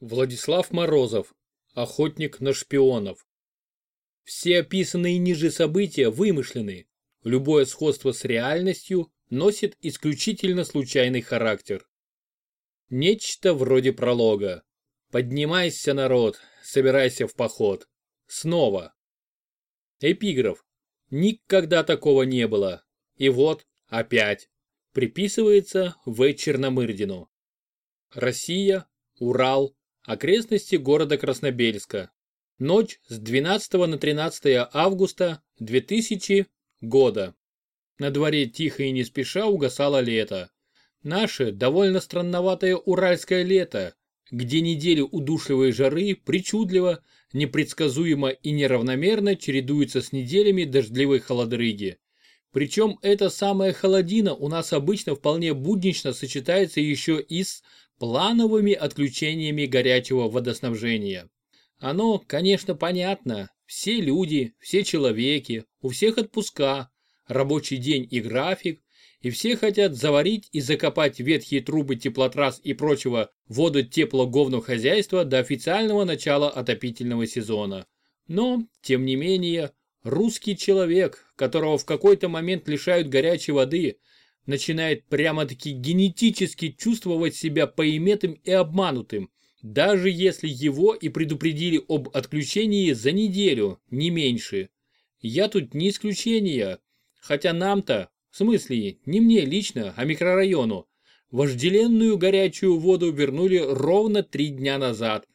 Владислав Морозов. Охотник на шпионов. Все описанные ниже события вымышлены. Любое сходство с реальностью носит исключительно случайный характер. Нечто вроде пролога. Поднимайся, народ, собирайся в поход. Снова. Эпиграф. Никогда такого не было. И вот, опять. Приписывается В. Черномырдину. Россия, Урал, окрестности города Краснобельска. Ночь с 12 на 13 августа 2000 года. На дворе тихо и не спеша угасало лето. Наше довольно странноватое уральское лето, где недели удушливой жары причудливо, непредсказуемо и неравномерно чередуются с неделями дождливой холодрыги. Причем эта самая холодина у нас обычно вполне буднично сочетается еще и с плановыми отключениями горячего водоснабжения. Оно, конечно, понятно. Все люди, все человеки, у всех отпуска, рабочий день и график, и все хотят заварить и закопать ветхие трубы теплотрасс и прочего воду теплоговного хозяйства до официального начала отопительного сезона. Но, тем не менее, русский человек, которого в какой-то момент лишают горячей воды, начинает прямо-таки генетически чувствовать себя поиметым и обманутым, даже если его и предупредили об отключении за неделю, не меньше. Я тут не исключение, хотя нам-то, в смысле, не мне лично, а микрорайону, вожделенную горячую воду вернули ровно три дня назад.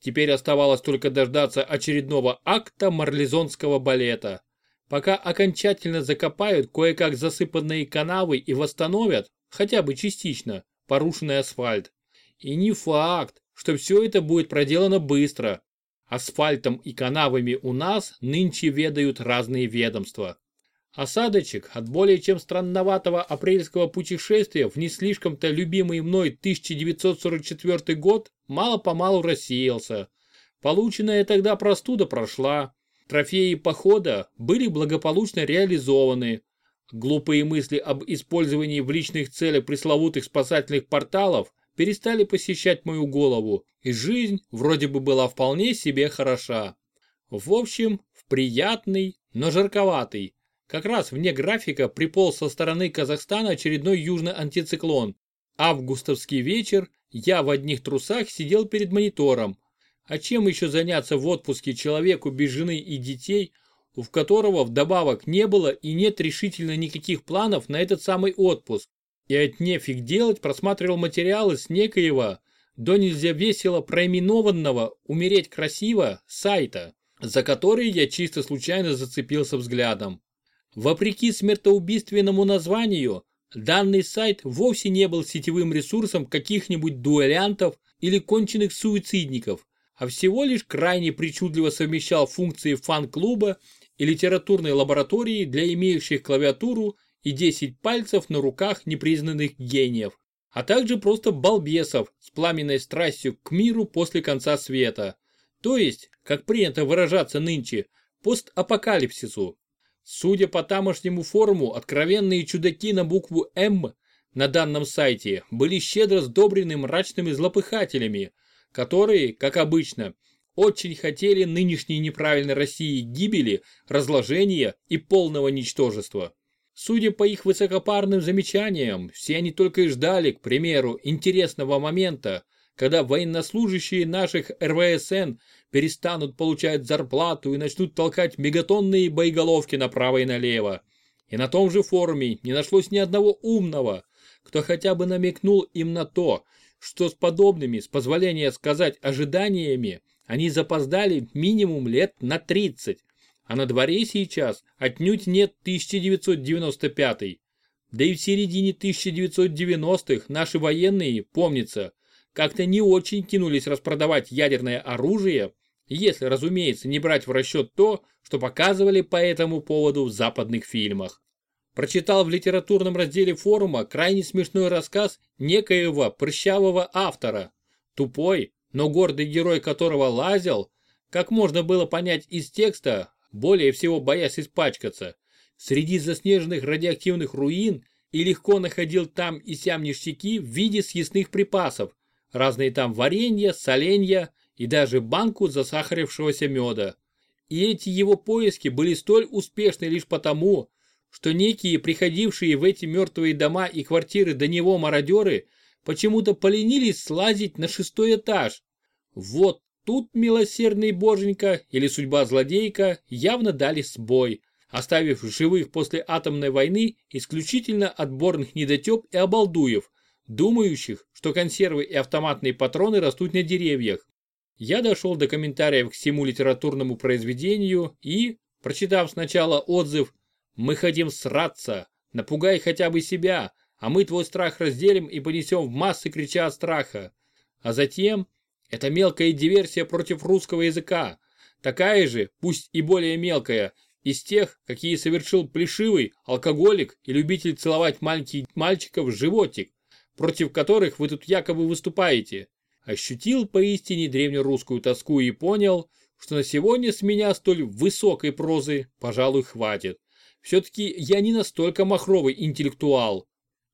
Теперь оставалось только дождаться очередного акта марлезонского балета. Пока окончательно закопают кое-как засыпанные канавы и восстановят, хотя бы частично, порушенный асфальт. И не факт, что все это будет проделано быстро. Асфальтом и канавами у нас нынче ведают разные ведомства. Осадочек от более чем странноватого апрельского путешествия в не слишком-то любимый мной 1944 год мало-помалу рассеялся. Полученная тогда простуда прошла, Трофеи похода были благополучно реализованы. Глупые мысли об использовании в личных целях пресловутых спасательных порталов перестали посещать мою голову, и жизнь вроде бы была вполне себе хороша. В общем, в приятный, но жарковатый. Как раз вне графика приполз со стороны Казахстана очередной южный антициклон. Августовский вечер я в одних трусах сидел перед монитором, а чем еще заняться в отпуске человеку без жены и детей, у которого вдобавок не было и нет решительно никаких планов на этот самый отпуск? И от нефиг делать просматривал материалы с некоего, до нельзя весело проименованного «Умереть красиво» сайта, за который я чисто случайно зацепился взглядом. Вопреки смертоубийственному названию, данный сайт вовсе не был сетевым ресурсом каких-нибудь дуэлянтов или конченых суицидников, а всего лишь крайне причудливо совмещал функции фан-клуба и литературной лаборатории для имеющих клавиатуру и 10 пальцев на руках непризнанных гениев, а также просто балбесов с пламенной страстью к миру после конца света. То есть, как принято выражаться нынче, постапокалипсису. Судя по тамошнему форуму, откровенные чудаки на букву «М» на данном сайте были щедро сдобрены мрачными злопыхателями – которые, как обычно, очень хотели нынешней неправильной России гибели, разложения и полного ничтожества. Судя по их высокопарным замечаниям, все они только и ждали, к примеру, интересного момента, когда военнослужащие наших РВСН перестанут получать зарплату и начнут толкать мегатонные боеголовки направо и налево. И на том же форуме не нашлось ни одного умного, кто хотя бы намекнул им на то, что с подобными, с позволения сказать, ожиданиями, они запоздали минимум лет на 30, а на дворе сейчас отнюдь нет 1995 Да и в середине 1990-х наши военные, помнится, как-то не очень кинулись распродавать ядерное оружие, если, разумеется, не брать в расчет то, что показывали по этому поводу в западных фильмах прочитал в литературном разделе форума крайне смешной рассказ некоего прыщавого автора. Тупой, но гордый герой которого лазил, как можно было понять из текста, более всего боясь испачкаться, среди заснеженных радиоактивных руин и легко находил там и сям ништяки в виде съестных припасов, разные там варенья, соленья и даже банку засахарившегося меда. И эти его поиски были столь успешны лишь потому, что некие приходившие в эти мертвые дома и квартиры до него мародеры почему-то поленились слазить на шестой этаж. Вот тут милосердный боженька или судьба злодейка явно дали сбой, оставив живых после атомной войны исключительно отборных недотеп и обалдуев, думающих, что консервы и автоматные патроны растут на деревьях. Я дошел до комментариев к всему литературному произведению и, прочитав сначала отзыв «Мы хотим сраться, напугай хотя бы себя, а мы твой страх разделим и понесем в массы, крича от страха», а затем это мелкая диверсия против русского языка, такая же, пусть и более мелкая, из тех, какие совершил плешивый, алкоголик и любитель целовать маленьких мальчиков в животик, против которых вы тут якобы выступаете. Ощутил поистине древнерусскую тоску и понял, что на сегодня с меня столь высокой прозы, пожалуй, хватит. Все-таки я не настолько махровый интеллектуал.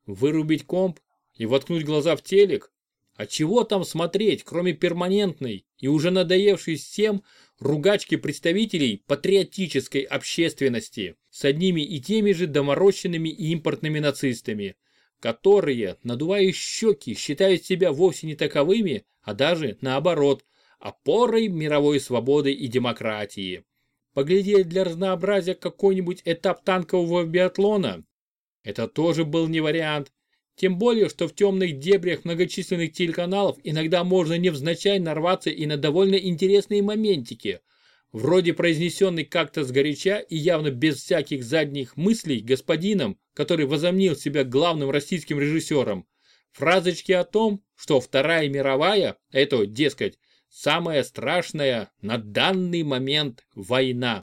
Вырубить комп и воткнуть глаза в телек а чего там смотреть, кроме перманентной и уже надоевшей всем ругачки представителей патриотической общественности с одними и теми же доморощенными и импортными нацистами, которые, надувая щеки, считают себя вовсе не таковыми, а даже наоборот, опорой мировой свободы и демократии. Поглядеть для разнообразия какой-нибудь этап танкового биатлона – это тоже был не вариант, тем более, что в темных дебрях многочисленных телеканалов иногда можно невзначай нарваться и на довольно интересные моментики, вроде произнесенный как-то сгоряча и явно без всяких задних мыслей господином, который возомнил себя главным российским режиссером, фразочки о том, что Вторая мировая – это, дескать, самая страшная на данный момент война.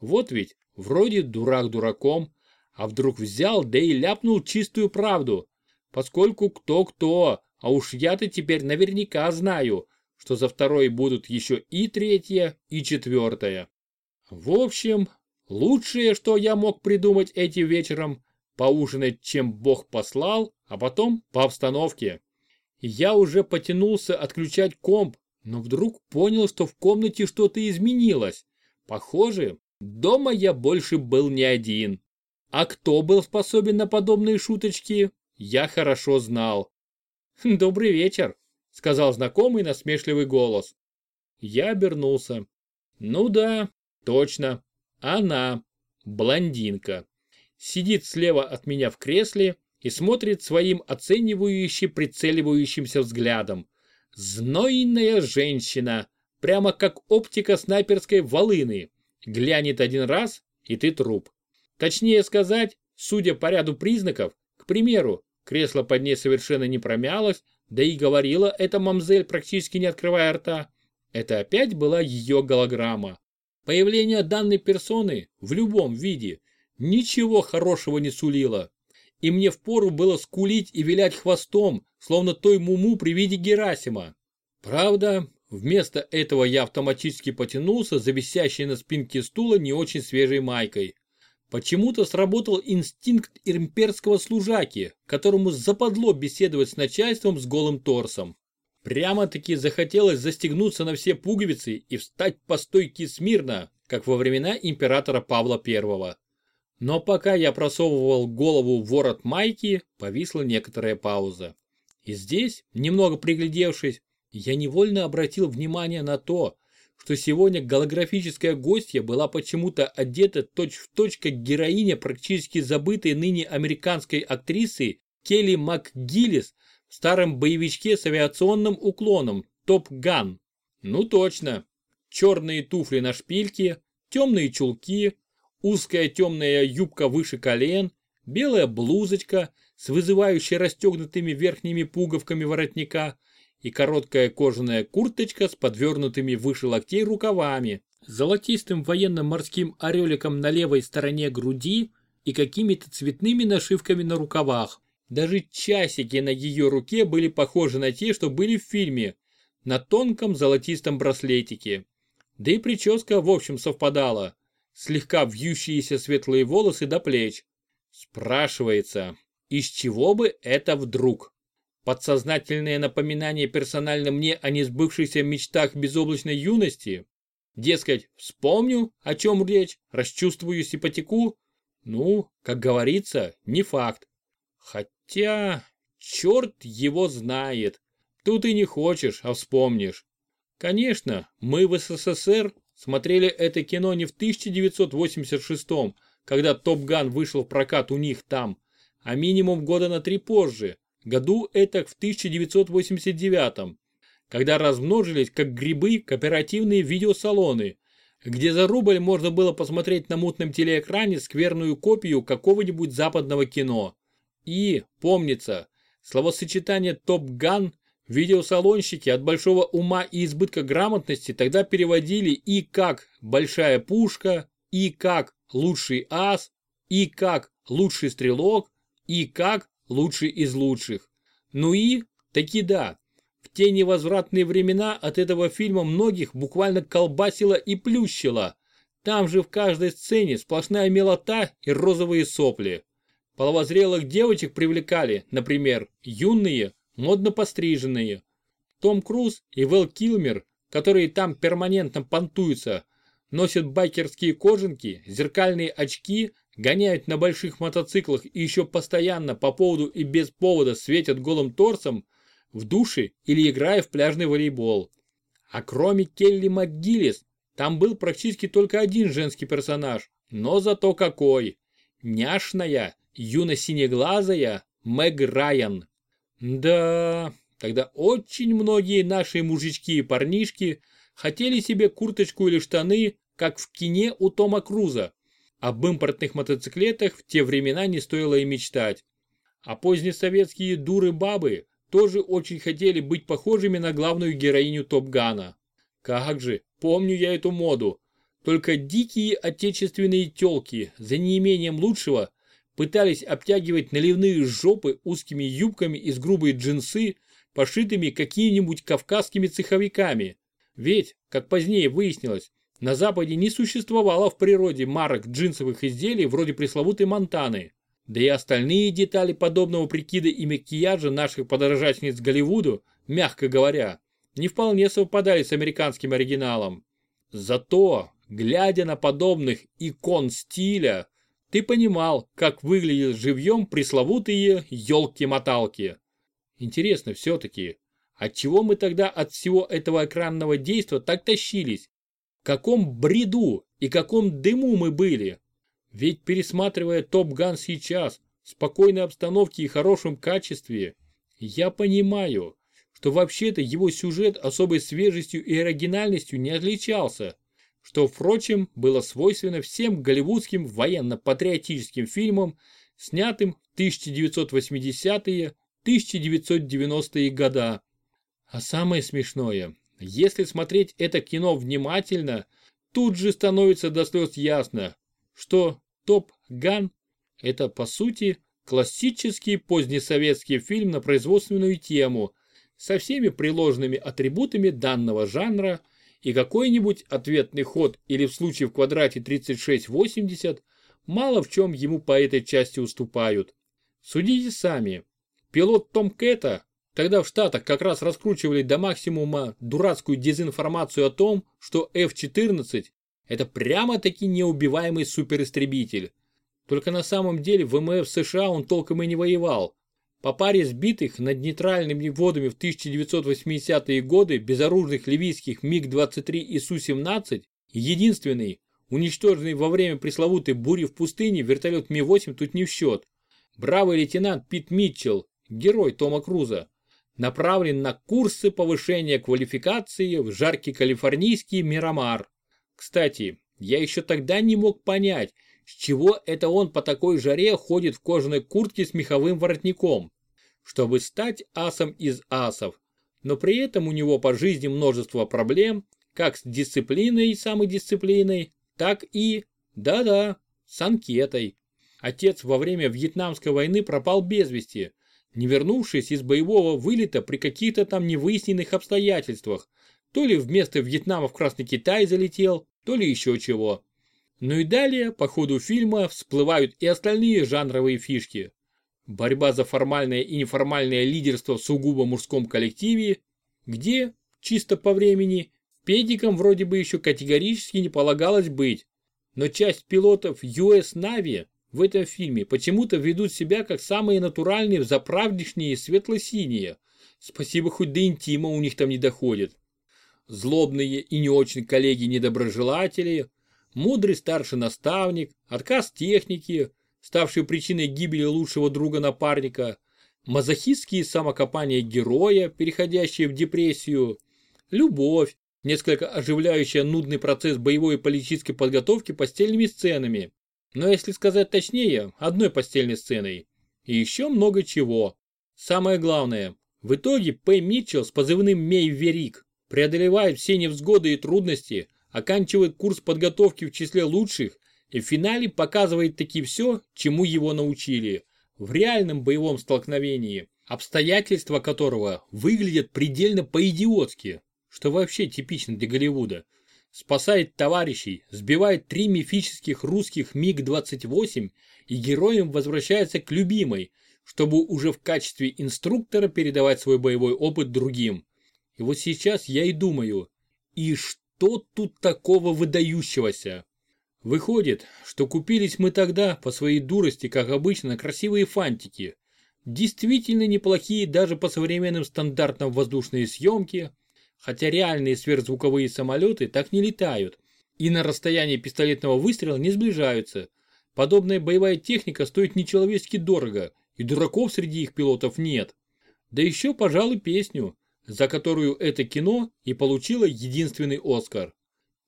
Вот ведь вроде дурак дураком, а вдруг взял да и ляпнул чистую правду, поскольку кто-кто, а уж я-то теперь наверняка знаю, что за второй будут еще и третья, и четвертая. В общем, лучшее, что я мог придумать этим вечером, поужинать, чем Бог послал, а потом по обстановке. Я уже потянулся отключать комп, но вдруг понял, что в комнате что-то изменилось. Похоже, дома я больше был не один. А кто был способен на подобные шуточки, я хорошо знал. «Добрый вечер», — сказал знакомый насмешливый голос. Я обернулся. Ну да, точно. Она, блондинка. Сидит слева от меня в кресле и смотрит своим оценивающе прицеливающимся взглядом. Знойная женщина, прямо как оптика снайперской волыны. Глянет один раз, и ты труп. Точнее сказать, судя по ряду признаков, к примеру, кресло под ней совершенно не промялось, да и говорила эта мамзель, практически не открывая рта. Это опять была ее голограмма. Появление данной персоны в любом виде ничего хорошего не сулило. И мне впору было скулить и вилять хвостом, словно той муму при виде Герасима. Правда, вместо этого я автоматически потянулся за висящей на спинке стула не очень свежей майкой. Почему-то сработал инстинкт имперского служаки, которому западло беседовать с начальством с голым торсом. Прямо-таки захотелось застегнуться на все пуговицы и встать по стойке смирно, как во времена императора Павла I. Но пока я просовывал голову в ворот майки, повисла некоторая пауза. И здесь, немного приглядевшись, я невольно обратил внимание на то, что сегодня голографическая гостья была почему-то одета точь-в-точь точь как героиня практически забытой ныне американской актрисы Келли МакГиллис в старом боевичке с авиационным уклоном Топ Ган. Ну точно. Черные туфли на шпильке, темные чулки, узкая темная юбка выше колен, белая блузочка с вызывающей расстегнутыми верхними пуговками воротника – и короткая кожаная курточка с подвернутыми выше локтей рукавами, золотистым военно-морским ореликом на левой стороне груди и какими-то цветными нашивками на рукавах. Даже часики на ее руке были похожи на те, что были в фильме, на тонком золотистом браслетике. Да и прическа в общем совпадала, слегка вьющиеся светлые волосы до плеч. Спрашивается, из чего бы это вдруг? Подсознательное напоминание персонально мне о несбывшихся мечтах безоблачной юности? Дескать, вспомню, о чем речь, расчувствую сипотеку? Ну, как говорится, не факт. Хотя, черт его знает. Тут и не хочешь, а вспомнишь. Конечно, мы в СССР смотрели это кино не в 1986 когда Топ Ган вышел в прокат у них там, а минимум года на три позже, году это в 1989 когда размножились как грибы кооперативные видеосалоны, где за рубль можно было посмотреть на мутном телеэкране скверную копию какого-нибудь западного кино. И, помнится, словосочетание «Топ Ган» видеосалонщики от большого ума и избытка грамотности тогда переводили и как «большая пушка», и как «лучший ас», и как «лучший стрелок», и как «лучший из лучших». Ну и, таки да, в те невозвратные времена от этого фильма многих буквально колбасило и плющило. Там же в каждой сцене сплошная милота и розовые сопли. Половозрелых девочек привлекали, например, юные, модно постриженные. Том Круз и Вэл Килмер, которые там перманентно понтуются, носят байкерские кожанки, зеркальные очки, гоняют на больших мотоциклах и еще постоянно по поводу и без повода светят голым торсом, в душе или играя в пляжный волейбол. А кроме Келли МcГиллис, там был практически только один женский персонаж, но зато какой. Няшная, юно-синеглазая Мэг Райан. Да, тогда очень многие наши мужички и парнишки хотели себе курточку или штаны, как в кине у Тома Круза. Об импортных мотоциклетах в те времена не стоило и мечтать. А позднесоветские дуры-бабы тоже очень хотели быть похожими на главную героиню Топ-Гана. Как же, помню я эту моду. Только дикие отечественные телки за неимением лучшего пытались обтягивать наливные жопы узкими юбками из грубой джинсы, пошитыми какими-нибудь кавказскими цеховиками. Ведь, как позднее выяснилось, на Западе не существовало в природе марок джинсовых изделий вроде пресловутой Монтаны. Да и остальные детали подобного прикида и макияжа наших подражательниц Голливуду, мягко говоря, не вполне совпадали с американским оригиналом. Зато, глядя на подобных икон стиля, ты понимал, как выглядят живьем пресловутые елки-моталки. Интересно все-таки, отчего мы тогда от всего этого экранного действа так тащились? В каком бреду и каком дыму мы были? Ведь пересматривая Топ Ган сейчас, в спокойной обстановке и хорошем качестве, я понимаю, что вообще-то его сюжет особой свежестью и оригинальностью не отличался что, впрочем, было свойственно всем голливудским военно-патриотическим фильмам, снятым в 1980-1990-е года. А самое смешное, если смотреть это кино внимательно, тут же становится до слез ясно, что Топ Ган – это, по сути, классический позднесоветский фильм на производственную тему со всеми приложенными атрибутами данного жанра – и какой-нибудь ответный ход или в случае в квадрате 3680 мало в чем ему по этой части уступают. Судите сами. Пилот Том Кэта, тогда в Штатах как раз раскручивали до максимума дурацкую дезинформацию о том, что F-14 это прямо-таки неубиваемый суперистребитель. Только на самом деле в ВМФ США он толком и не воевал, по паре сбитых над нейтральными водами в 1980-е годы безоружных ливийских МиГ-23 и Су-17 единственный, уничтоженный во время пресловутой бури в пустыне вертолет Ми-8 тут не в счет. Бравый лейтенант Пит Митчелл, герой Тома Круза, направлен на курсы повышения квалификации в жаркий калифорнийский Мирамар. Кстати, я еще тогда не мог понять, с чего это он по такой жаре ходит в кожаной куртке с меховым воротником чтобы стать асом из асов, но при этом у него по жизни множество проблем, как с дисциплиной и самодисциплиной, так и, да-да, с анкетой. Отец во время Вьетнамской войны пропал без вести, не вернувшись из боевого вылета при каких-то там невыясненных обстоятельствах, то ли вместо Вьетнама в Красный Китай залетел, то ли еще чего. Ну и далее, по ходу фильма, всплывают и остальные жанровые фишки. Борьба за формальное и неформальное лидерство в сугубо мужском коллективе, где, чисто по времени, педикам вроде бы еще категорически не полагалось быть. Но часть пилотов US Navy в этом фильме почему-то ведут себя как самые натуральные, заправдишние светло-синие. Спасибо, хоть до интима у них там не доходит. Злобные и не очень коллеги-недоброжелатели, мудрый старший наставник, отказ техники, ставший причиной гибели лучшего друга-напарника, мазохистские самокопания героя, переходящие в депрессию, любовь, несколько оживляющая нудный процесс боевой и политической подготовки постельными сценами. Но если сказать точнее, одной постельной сценой. И еще много чего. Самое главное, в итоге Пэй Митчелл с позывным Мей Верик преодолевает все невзгоды и трудности, оканчивает курс подготовки в числе лучших и в финале показывает таки все, чему его научили, в реальном боевом столкновении, обстоятельства которого выглядят предельно по-идиотски, что вообще типично для Голливуда. Спасает товарищей, сбивает три мифических русских МиГ-28 и героем возвращается к любимой, чтобы уже в качестве инструктора передавать свой боевой опыт другим. И вот сейчас я и думаю, и что тут такого выдающегося? Выходит, что купились мы тогда по своей дурости, как обычно, красивые фантики. Действительно неплохие даже по современным стандартам воздушные съемки, хотя реальные сверхзвуковые самолеты так не летают и на расстоянии пистолетного выстрела не сближаются. Подобная боевая техника стоит нечеловечески дорого, и дураков среди их пилотов нет. Да еще, пожалуй, песню, за которую это кино и получило единственный Оскар.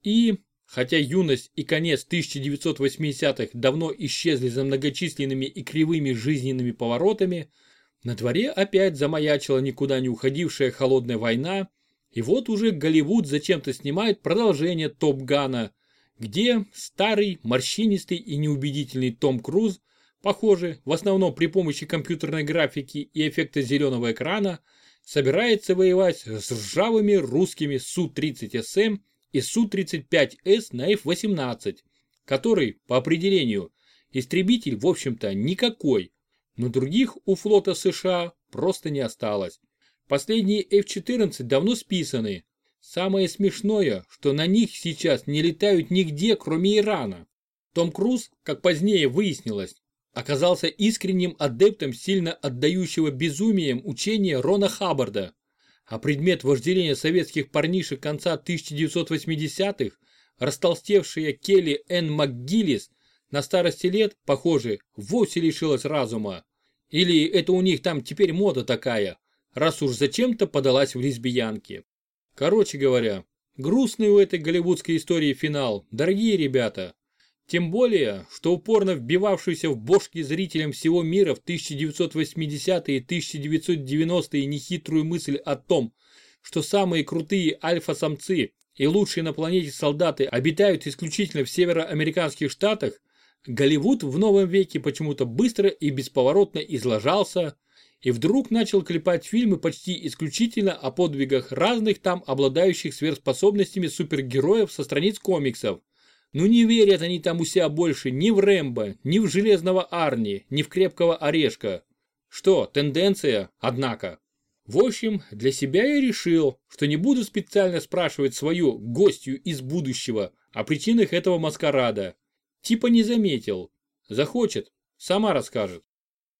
И, Хотя юность и конец 1980-х давно исчезли за многочисленными и кривыми жизненными поворотами, на дворе опять замаячила никуда не уходившая холодная война, и вот уже Голливуд зачем-то снимает продолжение Топ Гана, где старый, морщинистый и неубедительный Том Круз, похоже, в основном при помощи компьютерной графики и эффекта зеленого экрана, собирается воевать с ржавыми русскими Су-30СМ и Су-35С на F-18, который, по определению, истребитель, в общем-то, никакой, но других у флота США просто не осталось. Последние F-14 давно списаны. Самое смешное, что на них сейчас не летают нигде, кроме Ирана. Том Круз, как позднее выяснилось, оказался искренним адептом сильно отдающего безумием учения Рона Хаббарда, а предмет вожделения советских парнишек конца 1980-х, растолстевшая Келли Н. МакГиллис, на старости лет, похоже, вовсе лишилась разума. Или это у них там теперь мода такая, раз уж зачем-то подалась в лесбиянки. Короче говоря, грустный у этой голливудской истории финал, дорогие ребята. Тем более, что упорно вбивавшийся в бошки зрителям всего мира в 1980-е и 1990-е нехитрую мысль о том, что самые крутые альфа-самцы и лучшие на планете солдаты обитают исключительно в североамериканских штатах, Голливуд в новом веке почему-то быстро и бесповоротно изложался и вдруг начал клепать фильмы почти исключительно о подвигах разных там обладающих сверхспособностями супергероев со страниц комиксов, ну не верят они там у себя больше ни в Рэмбо, ни в Железного Арни, ни в Крепкого Орешка. Что, тенденция, однако. В общем, для себя я решил, что не буду специально спрашивать свою гостью из будущего о причинах этого маскарада. Типа не заметил. Захочет, сама расскажет.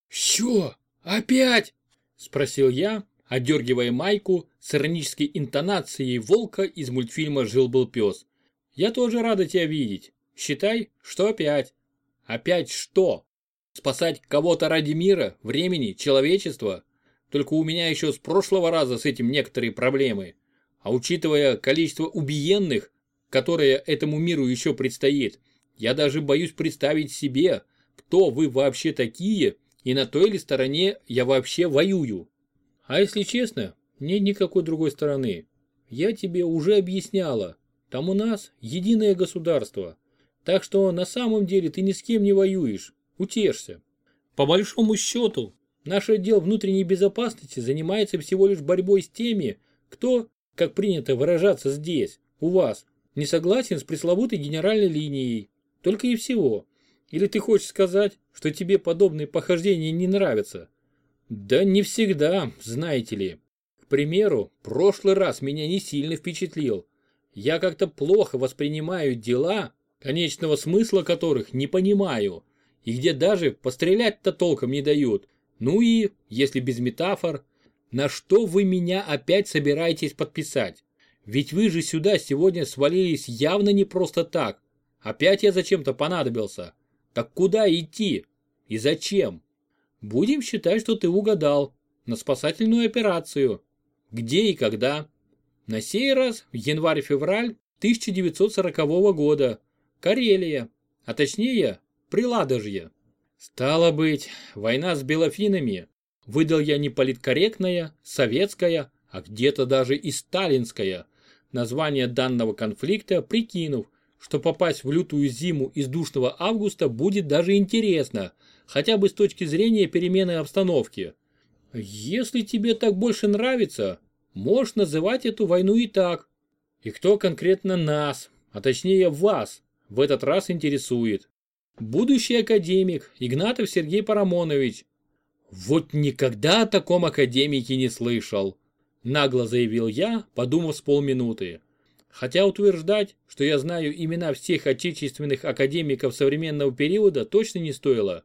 «Что? Опять?» – спросил я, одергивая майку с иронической интонацией волка из мультфильма «Жил-был пес». Я тоже рада тебя видеть. Считай, что опять. Опять что? Спасать кого-то ради мира, времени, человечества? Только у меня еще с прошлого раза с этим некоторые проблемы. А учитывая количество убиенных, которое этому миру еще предстоит, я даже боюсь представить себе, кто вы вообще такие и на той ли стороне я вообще воюю. А если честно, нет никакой другой стороны. Я тебе уже объясняла, там у нас единое государство. Так что на самом деле ты ни с кем не воюешь. Утешься. По большому счету, наш отдел внутренней безопасности занимается всего лишь борьбой с теми, кто, как принято выражаться здесь, у вас, не согласен с пресловутой генеральной линией. Только и всего. Или ты хочешь сказать, что тебе подобные похождения не нравятся? Да не всегда, знаете ли. К примеру, прошлый раз меня не сильно впечатлил. Я как-то плохо воспринимаю дела, конечного смысла которых не понимаю, и где даже пострелять-то толком не дают. Ну и, если без метафор, на что вы меня опять собираетесь подписать? Ведь вы же сюда сегодня свалились явно не просто так. Опять я зачем-то понадобился. Так куда идти? И зачем? Будем считать, что ты угадал. На спасательную операцию. Где и когда? На сей раз в январь-февраль 1940 года. Карелия. А точнее, Приладожье. Стало быть, война с белофинами. Выдал я не политкорректная, советская, а где-то даже и сталинская. Название данного конфликта прикинув, что попасть в лютую зиму из душного августа будет даже интересно, хотя бы с точки зрения перемены обстановки. Если тебе так больше нравится, можешь называть эту войну и так. И кто конкретно нас, а точнее вас, в этот раз интересует. Будущий академик Игнатов Сергей Парамонович. Вот никогда о таком академике не слышал, нагло заявил я, подумав с полминуты. Хотя утверждать, что я знаю имена всех отечественных академиков современного периода точно не стоило,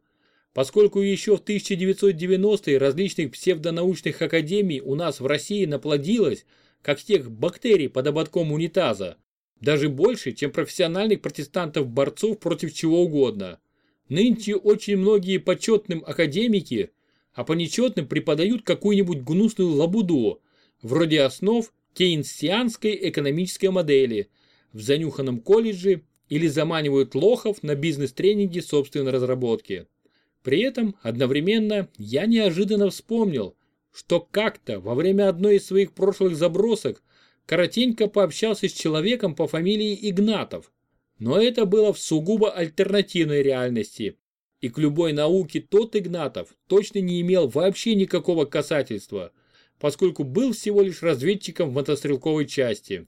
поскольку еще в 1990-е различных псевдонаучных академий у нас в России наплодилось, как тех бактерий под ободком унитаза, даже больше, чем профессиональных протестантов-борцов против чего угодно. Нынче очень многие почетным академики, а по нечетным преподают какую-нибудь гнусную лабуду, вроде основ кейнсианской экономической модели в занюханном колледже или заманивают лохов на бизнес-тренинги собственной разработки. При этом одновременно я неожиданно вспомнил, что как-то во время одной из своих прошлых забросок коротенько пообщался с человеком по фамилии Игнатов. Но это было в сугубо альтернативной реальности. И к любой науке тот Игнатов точно не имел вообще никакого касательства – поскольку был всего лишь разведчиком в мотострелковой части.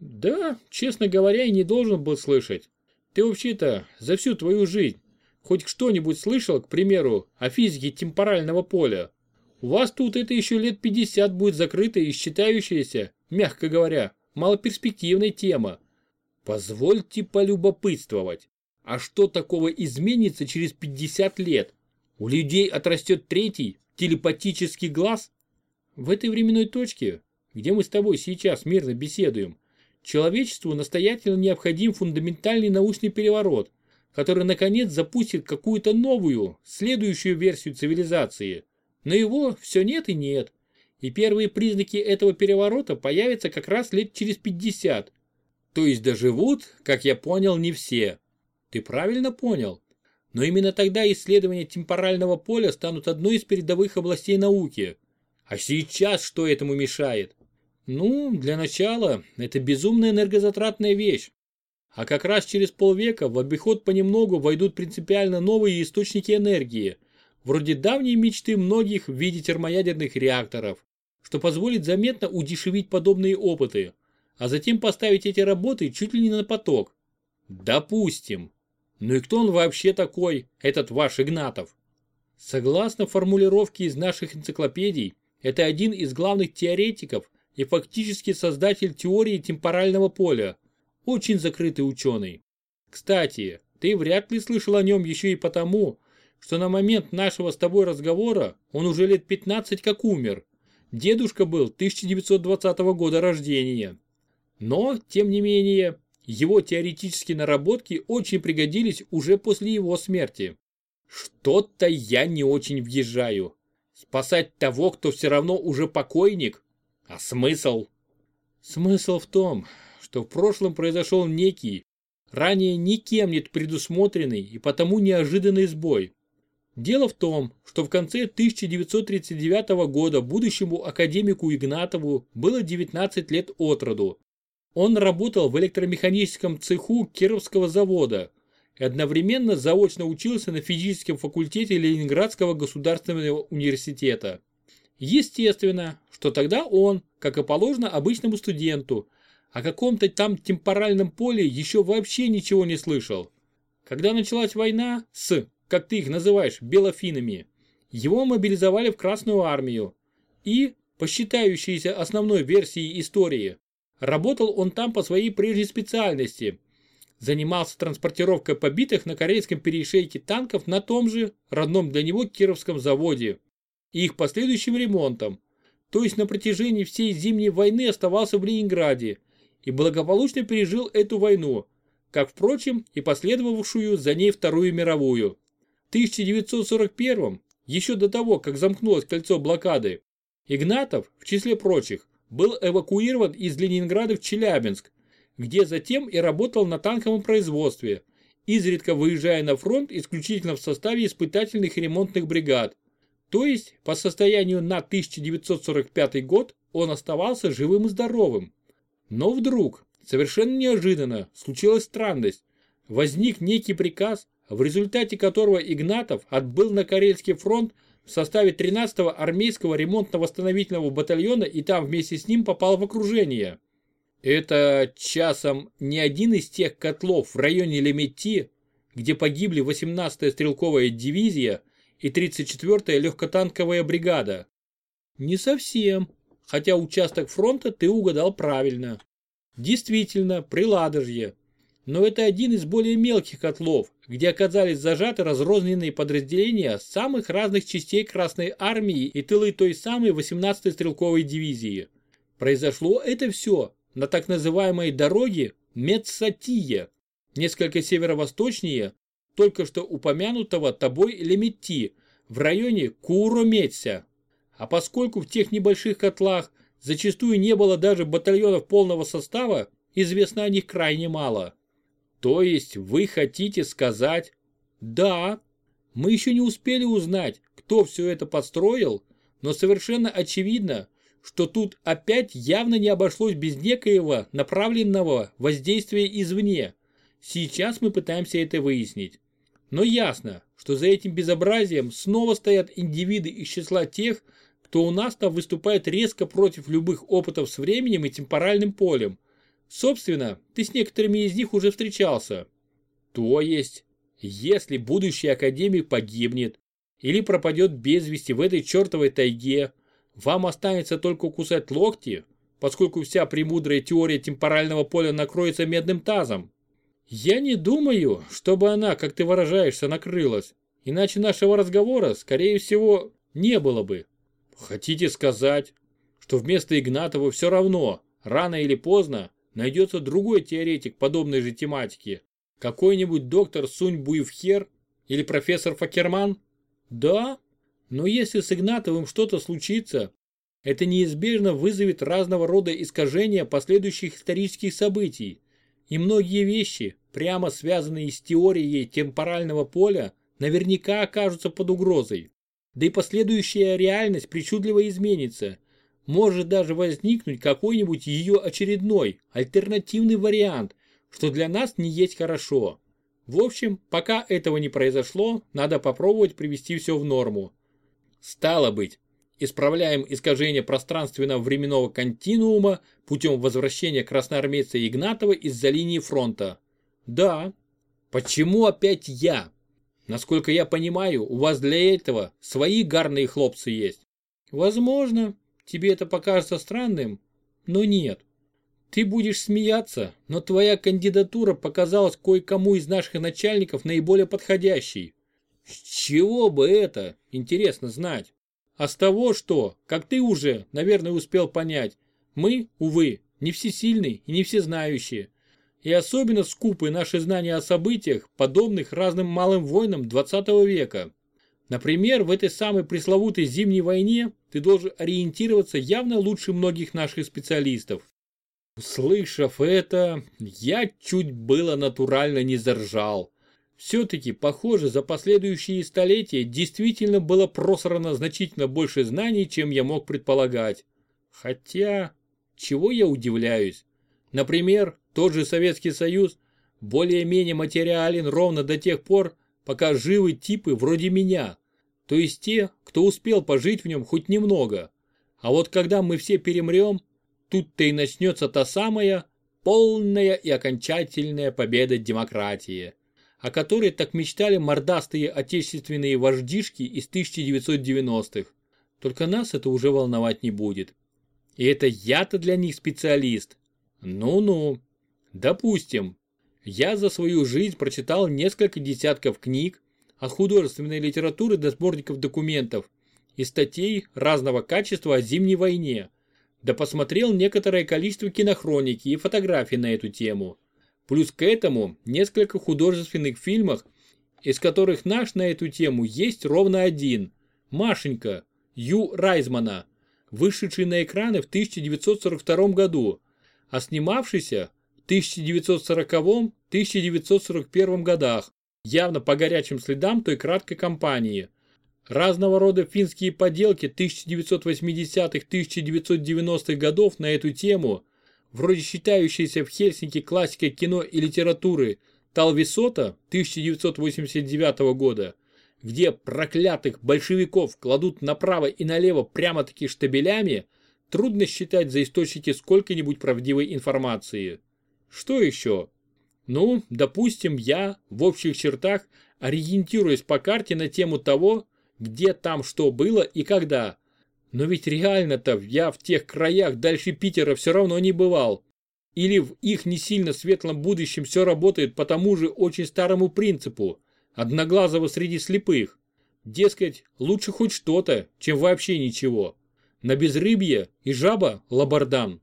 Да, честно говоря, и не должен был слышать. Ты вообще-то за всю твою жизнь хоть что-нибудь слышал, к примеру, о физике темпорального поля? У вас тут это еще лет 50 будет закрытая и считающаяся, мягко говоря, малоперспективная тема. Позвольте полюбопытствовать. А что такого изменится через 50 лет? У людей отрастет третий, телепатический глаз? В этой временной точке, где мы с тобой сейчас мирно беседуем, человечеству настоятельно необходим фундаментальный научный переворот, который наконец запустит какую-то новую, следующую версию цивилизации. Но его все нет и нет. И первые признаки этого переворота появятся как раз лет через 50. То есть доживут, как я понял, не все. Ты правильно понял? Но именно тогда исследования темпорального поля станут одной из передовых областей науки – а сейчас что этому мешает? Ну, для начала, это безумно энергозатратная вещь. А как раз через полвека в обиход понемногу войдут принципиально новые источники энергии, вроде давней мечты многих в виде термоядерных реакторов, что позволит заметно удешевить подобные опыты, а затем поставить эти работы чуть ли не на поток. Допустим. Ну и кто он вообще такой, этот ваш Игнатов? Согласно формулировке из наших энциклопедий, это один из главных теоретиков и фактически создатель теории темпорального поля. Очень закрытый ученый. Кстати, ты вряд ли слышал о нем еще и потому, что на момент нашего с тобой разговора он уже лет 15 как умер. Дедушка был 1920 года рождения. Но, тем не менее, его теоретические наработки очень пригодились уже после его смерти. Что-то я не очень въезжаю. Спасать того, кто все равно уже покойник? А смысл? Смысл в том, что в прошлом произошел некий, ранее никем не предусмотренный и потому неожиданный сбой. Дело в том, что в конце 1939 года будущему академику Игнатову было 19 лет от роду. Он работал в электромеханическом цеху Кировского завода, и одновременно заочно учился на физическом факультете Ленинградского государственного университета. Естественно, что тогда он, как и положено обычному студенту, о каком-то там темпоральном поле еще вообще ничего не слышал. Когда началась война с, как ты их называешь, белофинами, его мобилизовали в Красную армию. И, по считающейся основной версией истории, работал он там по своей прежней специальности. Занимался транспортировкой побитых на корейском перешейке танков на том же, родном для него Кировском заводе. И их последующим ремонтом. То есть на протяжении всей зимней войны оставался в Ленинграде и благополучно пережил эту войну, как, впрочем, и последовавшую за ней Вторую мировую. В 1941 еще до того, как замкнулось кольцо блокады, Игнатов, в числе прочих, был эвакуирован из Ленинграда в Челябинск, где затем и работал на танковом производстве, изредка выезжая на фронт исключительно в составе испытательных и ремонтных бригад. То есть, по состоянию на 1945 год он оставался живым и здоровым. Но вдруг, совершенно неожиданно, случилась странность. Возник некий приказ, в результате которого Игнатов отбыл на Карельский фронт в составе 13-го армейского ремонтно-восстановительного батальона и там вместе с ним попал в окружение. Это часом не один из тех котлов в районе Леметти, где погибли 18-я стрелковая дивизия и 34-я легкотанковая бригада. Не совсем, хотя участок фронта ты угадал правильно. Действительно, при Ладожье. Но это один из более мелких котлов, где оказались зажаты разрозненные подразделения самых разных частей Красной Армии и тылы той самой 18-й стрелковой дивизии. Произошло это все на так называемой дороге Мецатия, несколько северо-восточнее только что упомянутого тобой Леметти в районе Куромется. А поскольку в тех небольших котлах зачастую не было даже батальонов полного состава, известно о них крайне мало. То есть вы хотите сказать, да, мы еще не успели узнать, кто все это подстроил, но совершенно очевидно, что тут опять явно не обошлось без некоего направленного воздействия извне. Сейчас мы пытаемся это выяснить. Но ясно, что за этим безобразием снова стоят индивиды из числа тех, кто у нас там выступает резко против любых опытов с временем и темпоральным полем. Собственно, ты с некоторыми из них уже встречался. То есть, если будущий академик погибнет или пропадет без вести в этой чертовой тайге, вам останется только кусать локти, поскольку вся премудрая теория темпорального поля накроется медным тазом. Я не думаю, чтобы она, как ты выражаешься, накрылась, иначе нашего разговора, скорее всего, не было бы. Хотите сказать, что вместо Игнатова все равно, рано или поздно, найдется другой теоретик подобной же тематики? Какой-нибудь доктор Сунь Буевхер или профессор Факерман? Да, но если с Игнатовым что-то случится, это неизбежно вызовет разного рода искажения последующих исторических событий, и многие вещи, прямо связанные с теорией темпорального поля, наверняка окажутся под угрозой. Да и последующая реальность причудливо изменится. Может даже возникнуть какой-нибудь ее очередной, альтернативный вариант, что для нас не есть хорошо. В общем, пока этого не произошло, надо попробовать привести все в норму. Стало быть, исправляем искажение пространственно-временного континуума путем возвращения красноармейца Игнатова из-за линии фронта. Да. Почему опять я? Насколько я понимаю, у вас для этого свои гарные хлопцы есть. Возможно, тебе это покажется странным, но нет. Ты будешь смеяться, но твоя кандидатура показалась кое-кому из наших начальников наиболее подходящей. С чего бы это, интересно знать. А с того, что, как ты уже, наверное, успел понять, мы, увы, не всесильны и не всезнающие и особенно скупы наши знания о событиях, подобных разным малым войнам 20 века. Например, в этой самой пресловутой зимней войне ты должен ориентироваться явно лучше многих наших специалистов. Услышав это, я чуть было натурально не заржал. Все-таки, похоже, за последующие столетия действительно было просрано значительно больше знаний, чем я мог предполагать. Хотя, чего я удивляюсь? Например, тот же Советский Союз более-менее материален ровно до тех пор, пока живы типы вроде меня, то есть те, кто успел пожить в нем хоть немного. А вот когда мы все перемрем, тут-то и начнется та самая полная и окончательная победа демократии. о которой так мечтали мордастые отечественные вождишки из 1990-х. Только нас это уже волновать не будет. И это я-то для них специалист. Ну-ну. Допустим, я за свою жизнь прочитал несколько десятков книг, от художественной литературы до сборников документов и статей разного качества о Зимней войне, да посмотрел некоторое количество кинохроники и фотографий на эту тему. Плюс к этому несколько художественных фильмов, из которых наш на эту тему есть ровно один – «Машенька» Ю. Райзмана, вышедший на экраны в 1942 году, а снимавшийся 1940-1941 годах, явно по горячим следам той краткой кампании. Разного рода финские поделки 1980-1990-х годов на эту тему, вроде считающейся в Хельсинки классикой кино и литературы Талвисота 1989 года, где проклятых большевиков кладут направо и налево прямо-таки штабелями, трудно считать за источники сколько-нибудь правдивой информации. Что еще? Ну, допустим, я в общих чертах ориентируюсь по карте на тему того, где там что было и когда. Но ведь реально-то я в тех краях дальше Питера все равно не бывал. Или в их не сильно светлом будущем все работает по тому же очень старому принципу, одноглазого среди слепых. Дескать, лучше хоть что-то, чем вообще ничего. На безрыбье и жаба лабардан.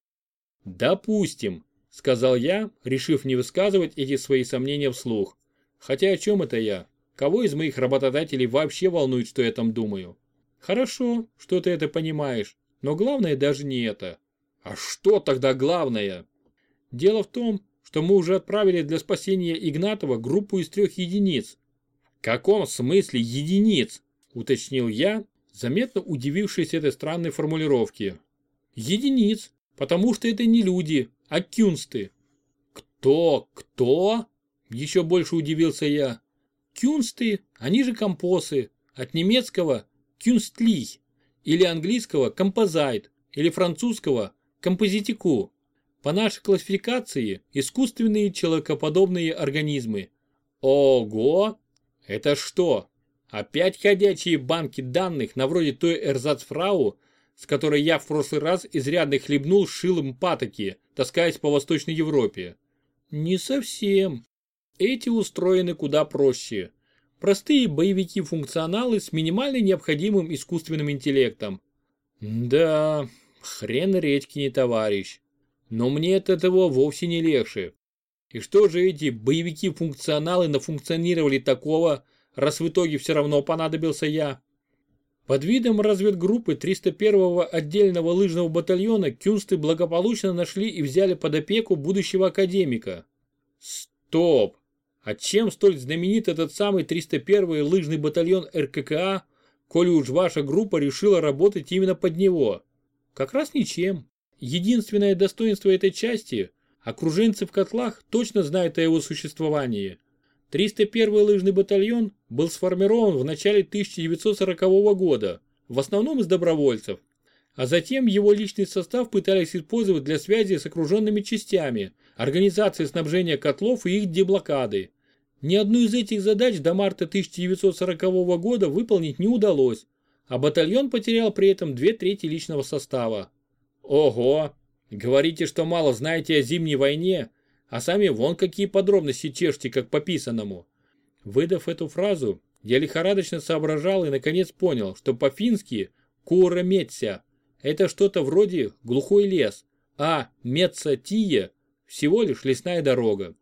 Допустим, сказал я, решив не высказывать эти свои сомнения вслух. Хотя о чем это я? Кого из моих работодателей вообще волнует, что я там думаю? Хорошо, что ты это понимаешь, но главное даже не это. А что тогда главное? Дело в том, что мы уже отправили для спасения Игнатова группу из трех единиц. В каком смысле единиц? Уточнил я, заметно удивившись этой странной формулировке. Единиц, потому что это не люди, а кюнсты. Кто, кто? Еще больше удивился я. Кюнсты, они же компосы, от немецкого кюнстлих, или английского композайт, или французского композитику. По нашей классификации искусственные человекоподобные организмы. Ого! Это что? Опять ходячие банки данных на вроде той эрзацфрау, с которой я в прошлый раз изрядно хлебнул шилом патоки, таскаясь по Восточной Европе. Не совсем. Эти устроены куда проще. Простые боевики-функционалы с минимально необходимым искусственным интеллектом. Да, хрен редьки не товарищ. Но мне от этого вовсе не легче. И что же эти боевики-функционалы нафункционировали такого, раз в итоге все равно понадобился я? Под видом разведгруппы 301-го отдельного лыжного батальона кюнсты благополучно нашли и взяли под опеку будущего академика. Стоп! А чем столь знаменит этот самый 301-й лыжный батальон РККА, коли уж ваша группа решила работать именно под него? Как раз ничем. Единственное достоинство этой части – окруженцы в котлах точно знают о его существовании – 301 лыжный батальон был сформирован в начале 1940 года, в основном из добровольцев, а затем его личный состав пытались использовать для связи с окруженными частями, организации снабжения котлов и их деблокады. Ни одну из этих задач до марта 1940 года выполнить не удалось, а батальон потерял при этом две трети личного состава. Ого! Говорите, что мало знаете о Зимней войне, а сами вон какие подробности чешете, как по писанному. Выдав эту фразу, я лихорадочно соображал и наконец понял, что по-фински «кура мется» – это что-то вроде глухой лес, а «метца-тия» – всего лишь лесная дорога.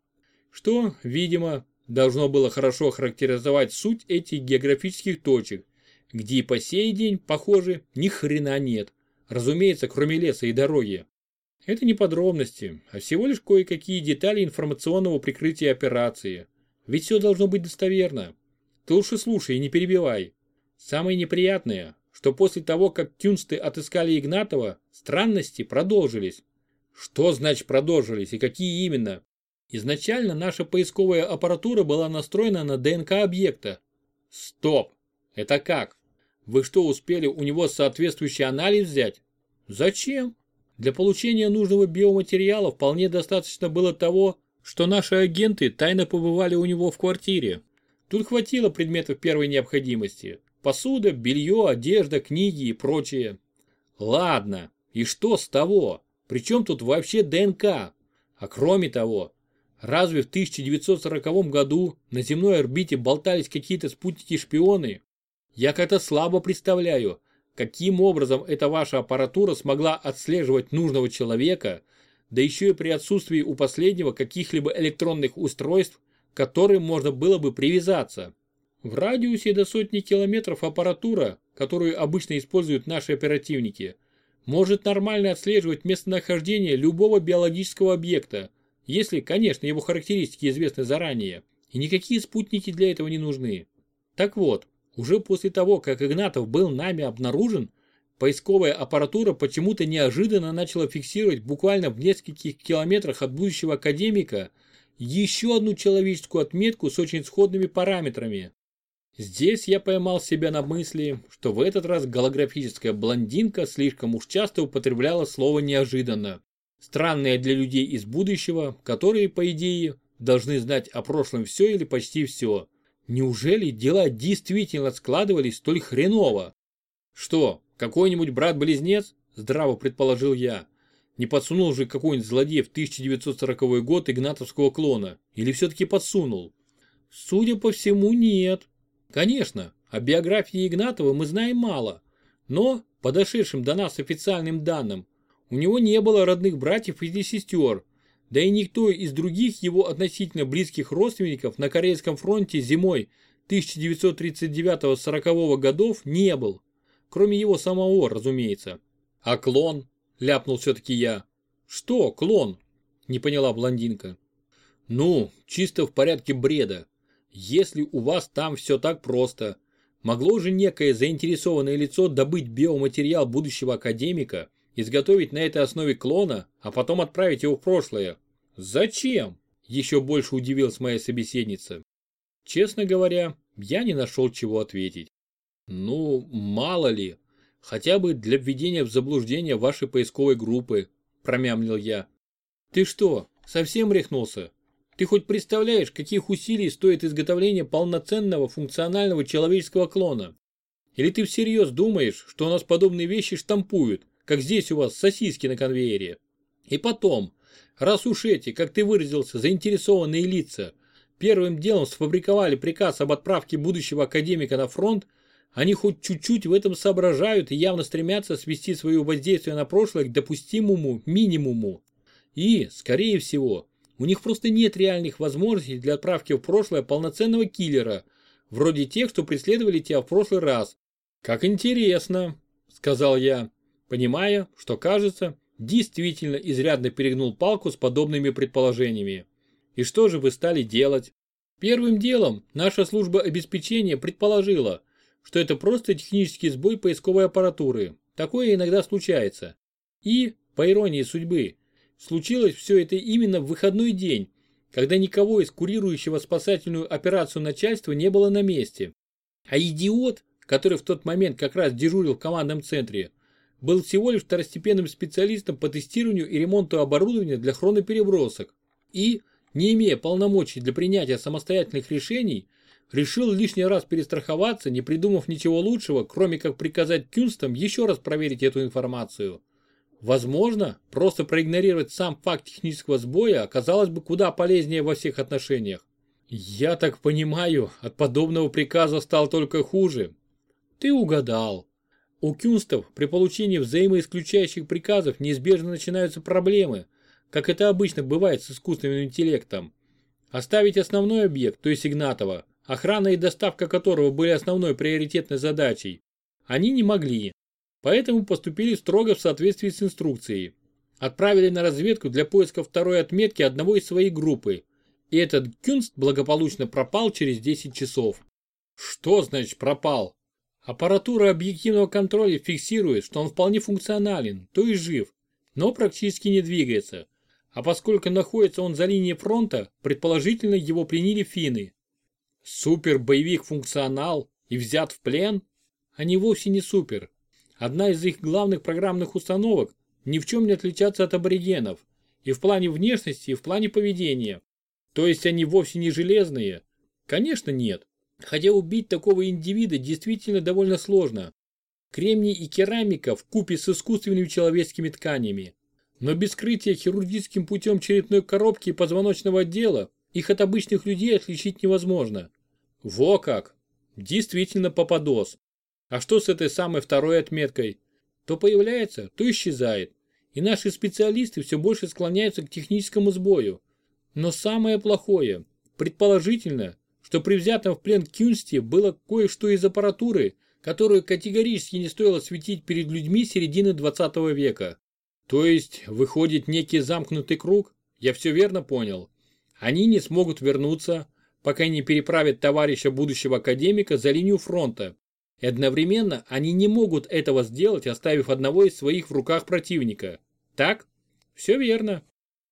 Что, видимо, должно было хорошо характеризовать суть этих географических точек, где и по сей день, похоже, ни хрена нет, разумеется, кроме леса и дороги. Это не подробности, а всего лишь кое-какие детали информационного прикрытия операции. Ведь все должно быть достоверно. Ты лучше слушай и не перебивай. Самое неприятное, что после того, как тюнсты отыскали Игнатова, странности продолжились. Что значит продолжились и какие именно? Изначально наша поисковая аппаратура была настроена на ДНК объекта. Стоп! Это как? Вы что, успели у него соответствующий анализ взять? Зачем? Для получения нужного биоматериала вполне достаточно было того, что наши агенты тайно побывали у него в квартире. Тут хватило предметов первой необходимости. Посуда, белье, одежда, книги и прочее. Ладно, и что с того? Причем тут вообще ДНК? А кроме того, разве в 1940 году на земной орбите болтались какие-то спутники-шпионы? Я как-то слабо представляю, каким образом эта ваша аппаратура смогла отслеживать нужного человека, да еще и при отсутствии у последнего каких-либо электронных устройств, к которым можно было бы привязаться. В радиусе до сотни километров аппаратура, которую обычно используют наши оперативники, может нормально отслеживать местонахождение любого биологического объекта, если, конечно, его характеристики известны заранее, и никакие спутники для этого не нужны. Так вот, уже после того, как Игнатов был нами обнаружен, поисковая аппаратура почему-то неожиданно начала фиксировать буквально в нескольких километрах от будущего академика еще одну человеческую отметку с очень сходными параметрами. Здесь я поймал себя на мысли, что в этот раз голографическая блондинка слишком уж часто употребляла слово «неожиданно», странное для людей из будущего, которые, по идее, должны знать о прошлом все или почти все. Неужели дела действительно складывались столь хреново? Что, какой-нибудь брат-близнец? Здраво предположил я. Не подсунул же какой-нибудь злодей в 1940 год игнатовского клона? Или все-таки подсунул? Судя по всему, нет. Конечно, о биографии Игнатова мы знаем мало, но, по дошедшим до нас официальным данным, у него не было родных братьев или сестер, да и никто из других его относительно близких родственников на Корейском фронте зимой 1939-40 годов не был, кроме его самого, разумеется. А клон? Ляпнул все-таки я. Что клон? Не поняла блондинка. Ну, чисто в порядке бреда. Если у вас там все так просто, могло же некое заинтересованное лицо добыть биоматериал будущего академика, изготовить на этой основе клона, а потом отправить его в прошлое. Зачем? Еще больше удивилась моя собеседница. Честно говоря, я не нашел чего ответить. Ну, мало ли, хотя бы для введения в заблуждение вашей поисковой группы, промямлил я. Ты что, совсем рехнулся? Ты хоть представляешь, каких усилий стоит изготовление полноценного функционального человеческого клона? Или ты всерьез думаешь, что у нас подобные вещи штампуют, как здесь у вас сосиски на конвейере? И потом, раз уж эти, как ты выразился, заинтересованные лица, первым делом сфабриковали приказ об отправке будущего академика на фронт, они хоть чуть-чуть в этом соображают и явно стремятся свести свое воздействие на прошлое к допустимому минимуму. И, скорее всего, у них просто нет реальных возможностей для отправки в прошлое полноценного киллера, вроде тех, что преследовали тебя в прошлый раз. Как интересно, сказал я, понимая, что кажется, действительно изрядно перегнул палку с подобными предположениями. И что же вы стали делать? Первым делом наша служба обеспечения предположила, что это просто технический сбой поисковой аппаратуры. Такое иногда случается. И, по иронии судьбы, Случилось все это именно в выходной день, когда никого из курирующего спасательную операцию начальства не было на месте. А идиот, который в тот момент как раз дежурил в командном центре, был всего лишь второстепенным специалистом по тестированию и ремонту оборудования для хроноперебросок. И, не имея полномочий для принятия самостоятельных решений, решил лишний раз перестраховаться, не придумав ничего лучшего, кроме как приказать Кюнстам еще раз проверить эту информацию. Возможно, просто проигнорировать сам факт технического сбоя оказалось бы куда полезнее во всех отношениях. Я так понимаю, от подобного приказа стал только хуже. Ты угадал. У кюнстов при получении взаимоисключающих приказов неизбежно начинаются проблемы, как это обычно бывает с искусственным интеллектом. Оставить основной объект, то есть Игнатова, охрана и доставка которого были основной приоритетной задачей, они не могли поэтому поступили строго в соответствии с инструкцией. Отправили на разведку для поиска второй отметки одного из своей группы, и этот Кюнст благополучно пропал через 10 часов. Что значит пропал? Аппаратура объективного контроля фиксирует, что он вполне функционален, то есть жив, но практически не двигается. А поскольку находится он за линией фронта, предположительно его пленили финны. Супер-боевик функционал и взят в плен? Они вовсе не супер, Одна из их главных программных установок ни в чем не отличаться от аборигенов и в плане внешности, и в плане поведения. То есть они вовсе не железные? Конечно нет. Хотя убить такого индивида действительно довольно сложно. Кремний и керамика в купе с искусственными человеческими тканями. Но без скрытия хирургическим путем черепной коробки и позвоночного отдела их от обычных людей отличить невозможно. Во как! Действительно попадос. А что с этой самой второй отметкой? То появляется, то исчезает. И наши специалисты все больше склоняются к техническому сбою. Но самое плохое, предположительно, что при взятом в плен Кюнсте было кое-что из аппаратуры, которую категорически не стоило светить перед людьми середины 20 века. То есть, выходит некий замкнутый круг? Я все верно понял? Они не смогут вернуться, пока не переправят товарища будущего академика за линию фронта. И одновременно они не могут этого сделать, оставив одного из своих в руках противника. Так? Все верно.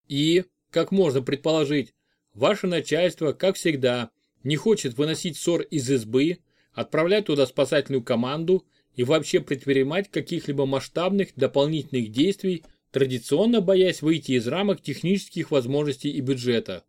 И, как можно предположить, ваше начальство, как всегда, не хочет выносить ссор из избы, отправлять туда спасательную команду и вообще предпринимать каких-либо масштабных дополнительных действий, традиционно боясь выйти из рамок технических возможностей и бюджета.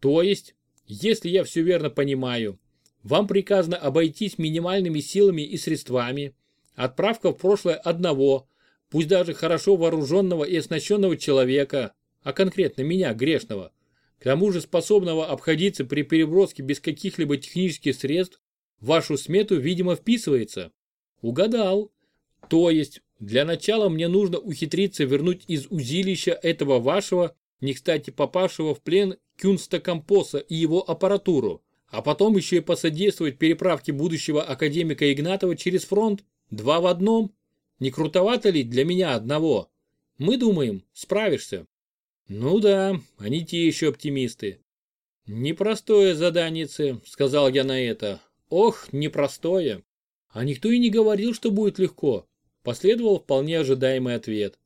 То есть, если я все верно понимаю, вам приказано обойтись минимальными силами и средствами, отправка в прошлое одного, пусть даже хорошо вооруженного и оснащенного человека, а конкретно меня, грешного, к тому же способного обходиться при переброске без каких-либо технических средств, в вашу смету, видимо, вписывается. Угадал. То есть, для начала мне нужно ухитриться вернуть из узилища этого вашего, не кстати попавшего в плен Кюнста Компоса и его аппаратуру, а потом еще и посодействовать переправке будущего академика Игнатова через фронт, два в одном. Не крутовато ли для меня одного? Мы думаем, справишься. Ну да, они те еще оптимисты. Непростое заданице, сказал я на это. Ох, непростое. А никто и не говорил, что будет легко. Последовал вполне ожидаемый ответ.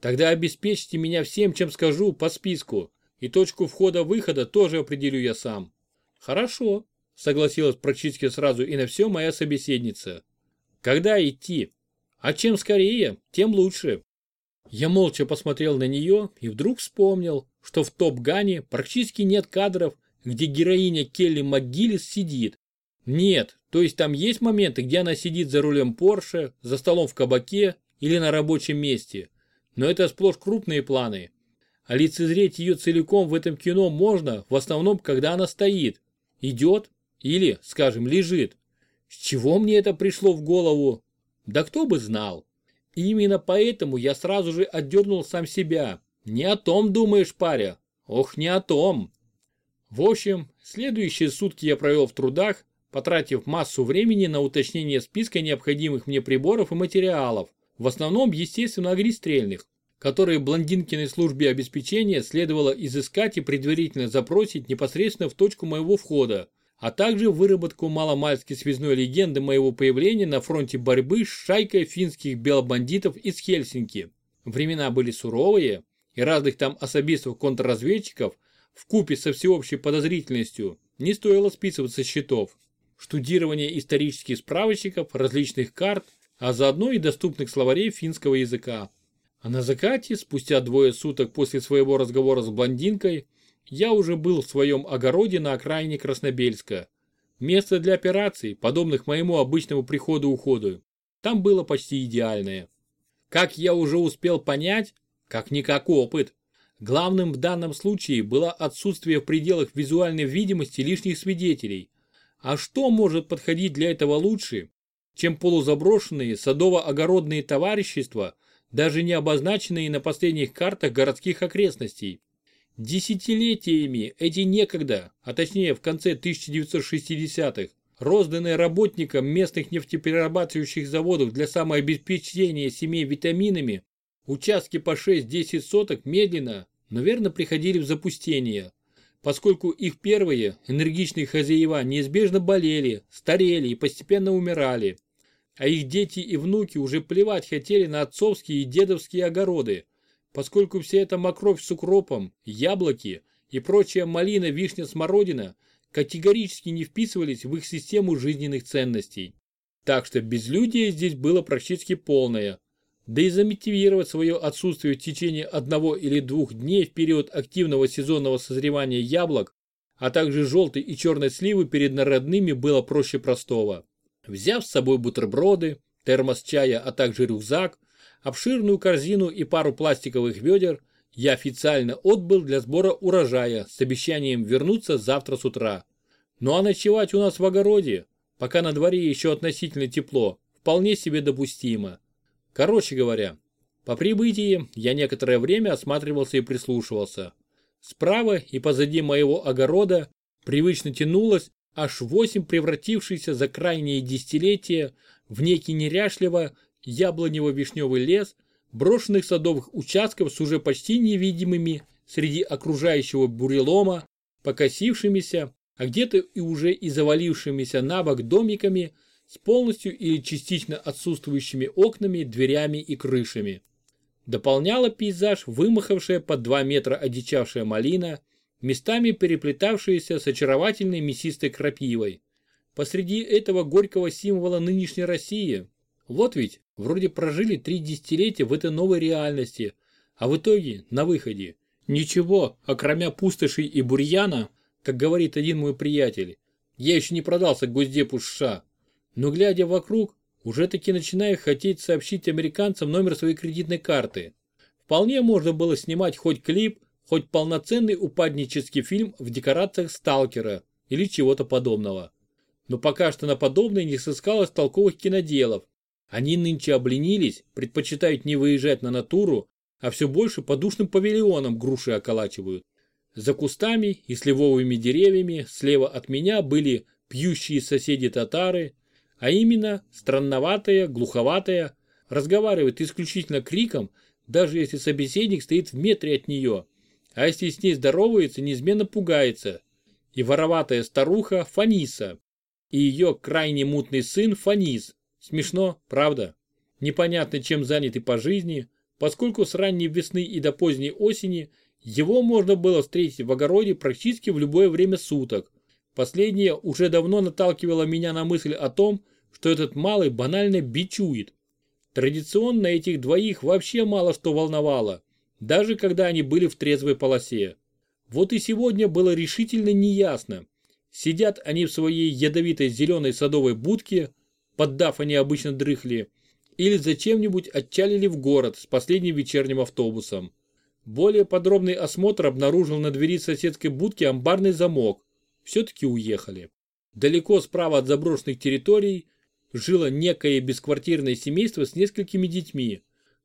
Тогда обеспечьте меня всем, чем скажу, по списку. И точку входа-выхода тоже определю я сам. Хорошо, согласилась практически сразу и на все моя собеседница. Когда идти? А чем скорее, тем лучше. Я молча посмотрел на нее и вдруг вспомнил, что в Топ-Гане практически нет кадров, где героиня Келли МcГиллис сидит. Нет, то есть там есть моменты, где она сидит за рулем Порше, за столом в кабаке или на рабочем месте. Но это сплошь крупные планы. А лицезреть ее целиком в этом кино можно, в основном, когда она стоит, идет или, скажем, лежит. С чего мне это пришло в голову? Да кто бы знал. Именно поэтому я сразу же отдернул сам себя. Не о том думаешь, паря. Ох, не о том. В общем, следующие сутки я провел в трудах, потратив массу времени на уточнение списка необходимых мне приборов и материалов, в основном, естественно, огнестрельных, которые блондинкиной службе обеспечения следовало изыскать и предварительно запросить непосредственно в точку моего входа, а также выработку маломальски связной легенды моего появления на фронте борьбы с шайкой финских белобандитов из Хельсинки. Времена были суровые, и разных там особистов-контрразведчиков в купе со всеобщей подозрительностью не стоило списывать со счетов. Штудирование исторических справочников, различных карт, а заодно и доступных словарей финского языка. А на закате, спустя двое суток после своего разговора с блондинкой, я уже был в своем огороде на окраине Краснобельска. Место для операций, подобных моему обычному приходу-уходу, там было почти идеальное. Как я уже успел понять, как-никак опыт, главным в данном случае было отсутствие в пределах визуальной видимости лишних свидетелей. А что может подходить для этого лучше, чем полузаброшенные садово-огородные товарищества, даже не обозначенные на последних картах городских окрестностей? Десятилетиями эти некогда, а точнее в конце 1960-х, розданные работникам местных нефтеперерабатывающих заводов для самообеспечения семей витаминами, участки по 6-10 соток медленно, но верно приходили в запустение, поскольку их первые энергичные хозяева неизбежно болели, старели и постепенно умирали, а их дети и внуки уже плевать хотели на отцовские и дедовские огороды, поскольку вся эта мокровь с укропом, яблоки и прочая малина, вишня, смородина категорически не вписывались в их систему жизненных ценностей. Так что безлюдие здесь было практически полное. Да и замотивировать свое отсутствие в течение одного или двух дней в период активного сезонного созревания яблок а также желтой и черной сливы перед народными было проще простого. Взяв с собой бутерброды, термос чая, а также рюкзак, обширную корзину и пару пластиковых ведер, я официально отбыл для сбора урожая с обещанием вернуться завтра с утра. Ну а ночевать у нас в огороде, пока на дворе еще относительно тепло, вполне себе допустимо. Короче говоря, по прибытии я некоторое время осматривался и прислушивался. Справа и позади моего огорода привычно тянулось аж восемь превратившихся за крайние десятилетия в некий неряшливо яблонево-вишневый лес, брошенных садовых участков с уже почти невидимыми среди окружающего бурелома, покосившимися, а где-то и уже и завалившимися на бок домиками с полностью или частично отсутствующими окнами, дверями и крышами. Дополняла пейзаж вымахавшая под 2 метра одичавшая малина, местами переплетавшаяся с очаровательной мясистой крапивой. Посреди этого горького символа нынешней России. Вот ведь, вроде прожили три десятилетия в этой новой реальности, а в итоге, на выходе, ничего, окромя пустошей и бурьяна, как говорит один мой приятель, я еще не продался Госдепу США. Но глядя вокруг, уже таки начинаю хотеть сообщить американцам номер своей кредитной карты. Вполне можно было снимать хоть клип, хоть полноценный упаднический фильм в декорациях сталкера или чего-то подобного. Но пока что на подобное не сыскалось толковых киноделов. Они нынче обленились, предпочитают не выезжать на натуру, а все больше по душным павильонам груши околачивают. За кустами и сливовыми деревьями слева от меня были пьющие соседи татары, а именно странноватая, глуховатая, разговаривает исключительно криком, даже если собеседник стоит в метре от нее, а если с ней здоровается, неизменно пугается. И вороватая старуха Фаниса, и ее крайне мутный сын Фанис. Смешно, правда? Непонятно, чем заняты по жизни, поскольку с ранней весны и до поздней осени его можно было встретить в огороде практически в любое время суток. Последнее уже давно наталкивало меня на мысль о том, что этот малый банально бичует. Традиционно этих двоих вообще мало что волновало, даже когда они были в трезвой полосе. Вот и сегодня было решительно неясно, сидят они в своей ядовитой зеленой садовой будке, поддав они обычно дрыхли, или зачем-нибудь отчалили в город с последним вечерним автобусом. Более подробный осмотр обнаружил на двери соседской будки амбарный замок. Все-таки уехали. Далеко справа от заброшенных территорий жило некое бесквартирное семейство с несколькими детьми.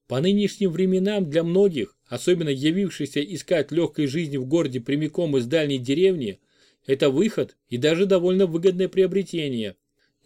По нынешним временам для многих, особенно явившихся искать легкой жизни в городе прямиком из дальней деревни, это выход и даже довольно выгодное приобретение.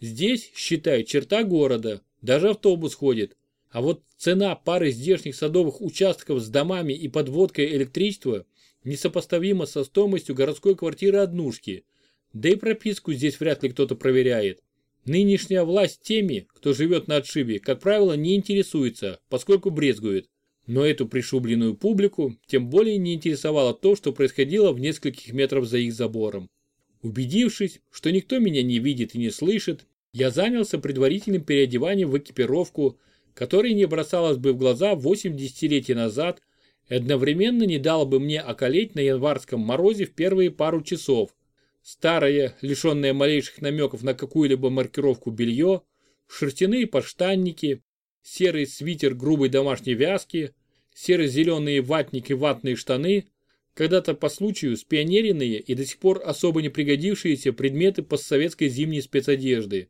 Здесь, считай, черта города, даже автобус ходит. А вот цена пары здешних садовых участков с домами и подводкой электричества несопоставима со стоимостью городской квартиры однушки. Да и прописку здесь вряд ли кто-то проверяет. Нынешняя власть теми, кто живет на отшибе, как правило, не интересуется, поскольку брезгует. Но эту пришубленную публику тем более не интересовало то, что происходило в нескольких метрах за их забором. Убедившись, что никто меня не видит и не слышит, я занялся предварительным переодеванием в экипировку, которая не бросалась бы в глаза 8 десятилетий назад и одновременно не дала бы мне околеть на январском морозе в первые пару часов, Старое, лишенное малейших намеков на какую-либо маркировку белье, шерстяные подштанники, серый свитер грубой домашней вязки, серо-зеленые ватники ватные штаны, когда-то по случаю спионеренные и до сих пор особо не пригодившиеся предметы постсоветской зимней спецодежды,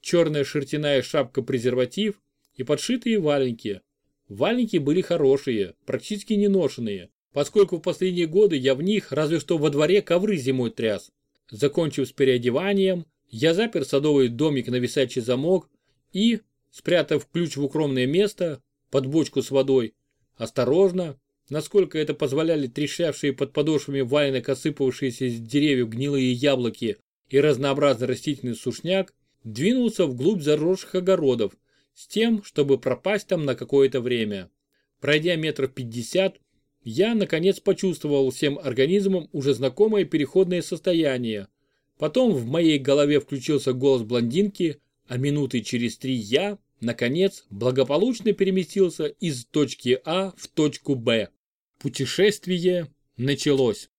черная шерстяная шапка-презерватив и подшитые валенки. Валенки были хорошие, практически не ношенные, поскольку в последние годы я в них разве что во дворе ковры зимой тряс. Закончив с переодеванием, я запер садовый домик на висячий замок и, спрятав ключ в укромное место, под бочку с водой, осторожно, насколько это позволяли трещавшие под подошвами валенок осыпавшиеся с деревьев гнилые яблоки и разнообразный растительный сушняк, двинулся вглубь заросших огородов с тем, чтобы пропасть там на какое-то время. Пройдя метров пятьдесят, я, наконец, почувствовал всем организмом уже знакомое переходное состояние. Потом в моей голове включился голос блондинки, а минуты через три я, наконец, благополучно переместился из точки А в точку Б. Путешествие началось.